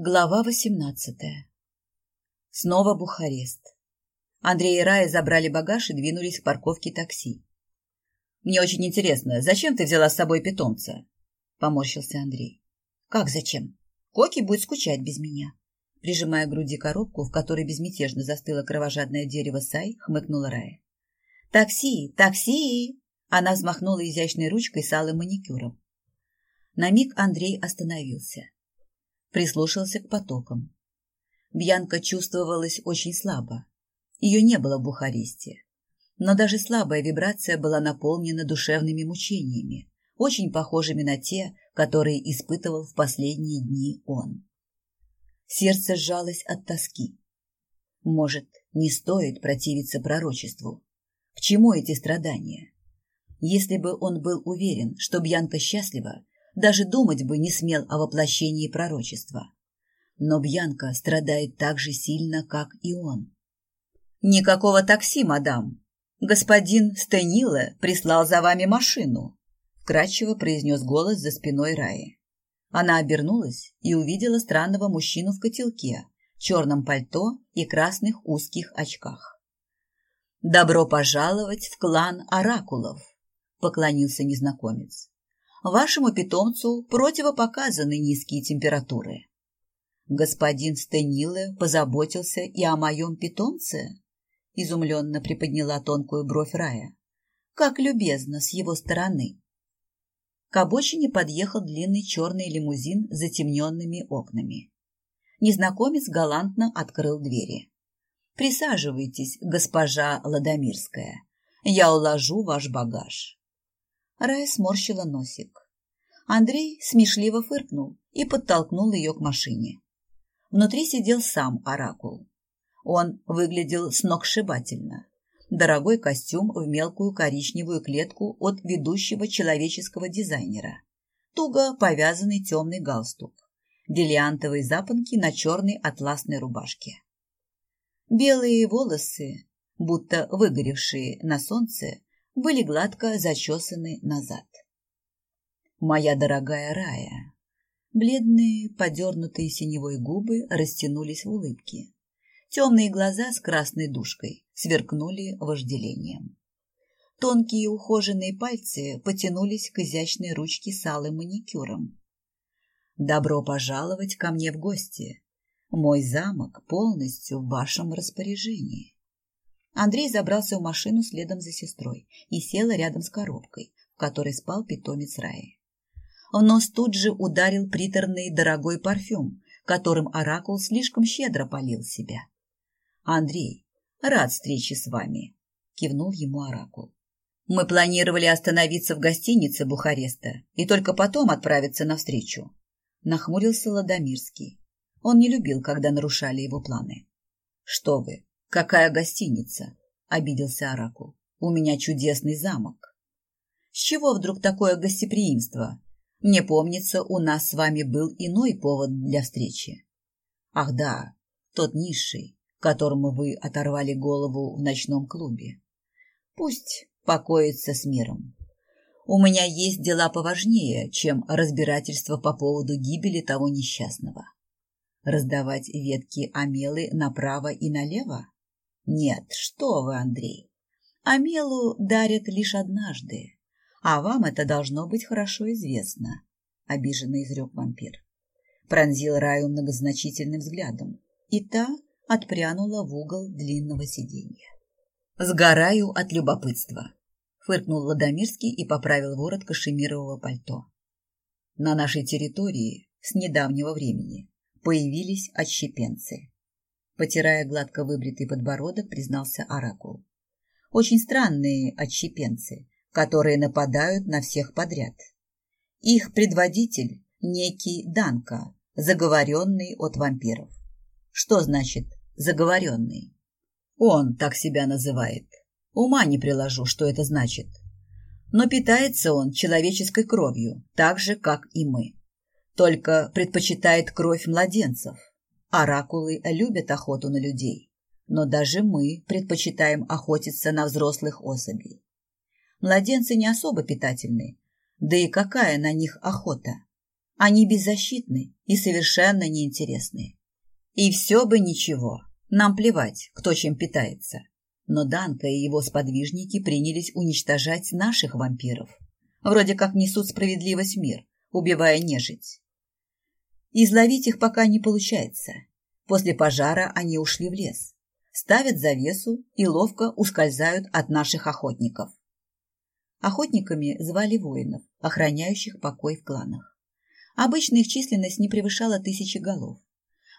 Глава восемнадцатая. Снова Бухарест. Андрей и Рая забрали багаж и двинулись к парковке такси. «Мне очень интересно, зачем ты взяла с собой питомца?» – поморщился Андрей. «Как зачем? Коки будет скучать без меня». Прижимая к груди коробку, в которой безмятежно застыло кровожадное дерево сай, хмыкнула Рая. «Такси! Такси!» Она взмахнула изящной ручкой с алым маникюром. На миг Андрей остановился – прислушался к потокам. Бьянка чувствовалась очень слабо. Ее не было в Бухаресте. Но даже слабая вибрация была наполнена душевными мучениями, очень похожими на те, которые испытывал в последние дни он. Сердце сжалось от тоски. Может, не стоит противиться пророчеству? К чему эти страдания? Если бы он был уверен, что Бьянка счастлива, даже думать бы не смел о воплощении пророчества. Но Бьянка страдает так же сильно, как и он. «Никакого такси, мадам. Господин Стениле прислал за вами машину», вкрадчиво произнес голос за спиной Раи. Она обернулась и увидела странного мужчину в котелке, черном пальто и красных узких очках. «Добро пожаловать в клан Оракулов», — поклонился незнакомец вашему питомцу противопоказаны низкие температуры. Господин Стениле позаботился и о моем питомце? Изумленно приподняла тонкую бровь Рая. Как любезно с его стороны. К обочине подъехал длинный черный лимузин с затемненными окнами. Незнакомец галантно открыл двери. «Присаживайтесь, госпожа Ладомирская. Я уложу ваш багаж». Рая сморщила носик. Андрей смешливо фыркнул и подтолкнул ее к машине. Внутри сидел сам оракул. Он выглядел сногсшибательно. Дорогой костюм в мелкую коричневую клетку от ведущего человеческого дизайнера. Туго повязанный темный галстук. Бриллиантовые запонки на черной атласной рубашке. Белые волосы, будто выгоревшие на солнце, были гладко зачесаны назад. «Моя дорогая Рая!» Бледные, подернутые синевой губы растянулись в улыбке. Темные глаза с красной душкой сверкнули вожделением. Тонкие ухоженные пальцы потянулись к изящной ручке с алым маникюром. «Добро пожаловать ко мне в гости. Мой замок полностью в вашем распоряжении». Андрей забрался в машину следом за сестрой и сел рядом с коробкой, в которой спал питомец Раи. В нос тут же ударил приторный дорогой парфюм, которым Оракул слишком щедро полил себя. «Андрей, рад встрече с вами», — кивнул ему Оракул. «Мы планировали остановиться в гостинице Бухареста и только потом отправиться навстречу», — нахмурился Ладомирский. Он не любил, когда нарушали его планы. «Что вы, «Какая гостиница?» — обиделся Оракул. «У меня чудесный замок». «С чего вдруг такое гостеприимство? Мне помнится, у нас с вами был иной повод для встречи». «Ах да, тот низший, которому вы оторвали голову в ночном клубе. Пусть покоится с миром. У меня есть дела поважнее, чем разбирательство по поводу гибели того несчастного. Раздавать ветки амелы направо и налево? Нет, что вы, Андрей. Амелу дарят лишь однажды, а вам это должно быть хорошо известно, обиженно изрек вампир. Пронзил Раю многозначительным взглядом, и та отпрянула в угол длинного сиденья. «Сгораю от любопытства», — фыркнул Ладомирский и поправил ворот кашемирового пальто. «На нашей территории с недавнего времени появились отщепенцы. Потирая гладко выбритый подбородок, признался Оракул. Очень странные отщепенцы, которые нападают на всех подряд. Их предводитель – некий Данка, заговоренный от вампиров. Что значит «заговоренный»? Он так себя называет. Ума не приложу, что это значит. Но питается он человеческой кровью, так же, как и мы. Только предпочитает кровь младенцев. Оракулы любят охоту на людей, но даже мы предпочитаем охотиться на взрослых особей. Младенцы не особо питательны, да и какая на них охота? Они беззащитны и совершенно неинтересны. И все бы ничего, нам плевать, кто чем питается. Но Данка и его сподвижники принялись уничтожать наших вампиров. Вроде как несут справедливость в мир, убивая нежить. Изловить их пока не получается. После пожара они ушли в лес, ставят завесу и ловко ускользают от наших охотников. Охотниками звали воинов, охраняющих покой в кланах. Обычно их численность не превышала тысячи голов.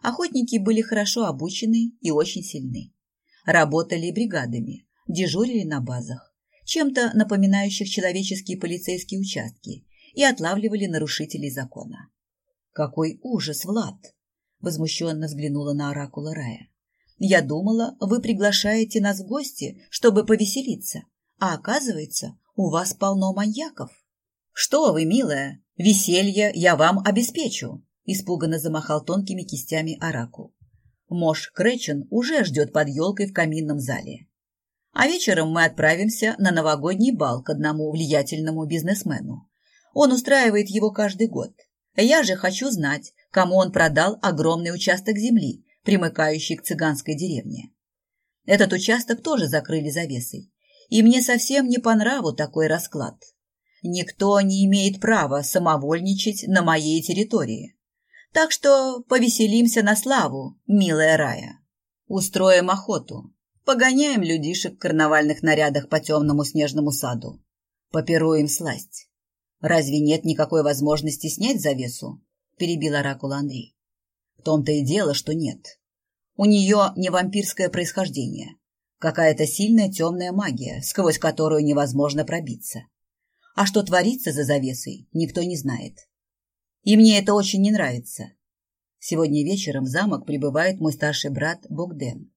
Охотники были хорошо обучены и очень сильны. Работали бригадами, дежурили на базах, чем-то напоминающих человеческие полицейские участки, и отлавливали нарушителей закона. «Какой ужас, Влад!» – возмущенно взглянула на оракула Рая. «Я думала, вы приглашаете нас в гости, чтобы повеселиться, а оказывается, у вас полно маньяков». «Что вы, милая, веселье я вам обеспечу!» – испуганно замахал тонкими кистями оракул. Мош Кречен уже ждет под елкой в каминном зале. А вечером мы отправимся на новогодний бал к одному влиятельному бизнесмену. Он устраивает его каждый год. Я же хочу знать, кому он продал огромный участок земли, примыкающий к цыганской деревне. Этот участок тоже закрыли завесой, и мне совсем не по нраву такой расклад. Никто не имеет права самовольничать на моей территории. Так что повеселимся на славу, милая Рая. Устроим охоту, погоняем людишек в карнавальных нарядах по темному снежному саду, попируем сласть. Разве нет никакой возможности снять завесу? Перебил оракул Андрей. В том-то и дело, что нет. У нее не вампирское происхождение. Какая-то сильная темная магия, сквозь которую невозможно пробиться. А что творится за завесой, никто не знает. И мне это очень не нравится. Сегодня вечером в замок прибывает мой старший брат Богден.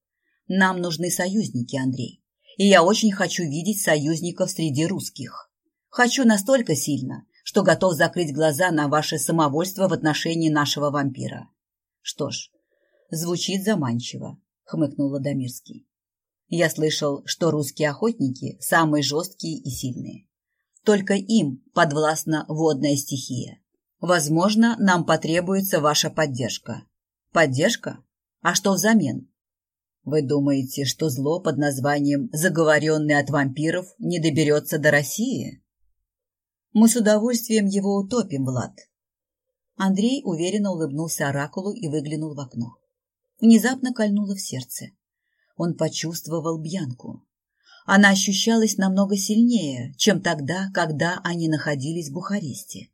Нам нужны союзники, Андрей. И я очень хочу видеть союзников среди русских. Хочу настолько сильно, что готов закрыть глаза на ваше самовольство в отношении нашего вампира. Что ж, звучит заманчиво, хмыкнул Ладомирский. Я слышал, что русские охотники самые жесткие и сильные. Только им подвластна водная стихия. Возможно, нам потребуется ваша поддержка. Поддержка? А что взамен? Вы думаете, что зло под названием «заговоренный от вампиров» не доберется до России? Мы с удовольствием его утопим, Влад. Андрей уверенно улыбнулся оракулу и выглянул в окно. Внезапно кольнуло в сердце. Он почувствовал Бьянку. Она ощущалась намного сильнее, чем тогда, когда они находились в Бухаресте.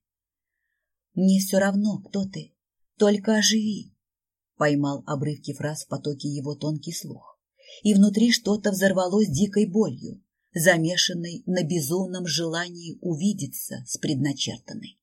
«Мне все равно, кто ты, только оживи», — поймал обрывки фраз в потоке его тонкий слух. И внутри что-то взорвалось дикой болью, замешанной на безумном желании увидеться с предначертанной.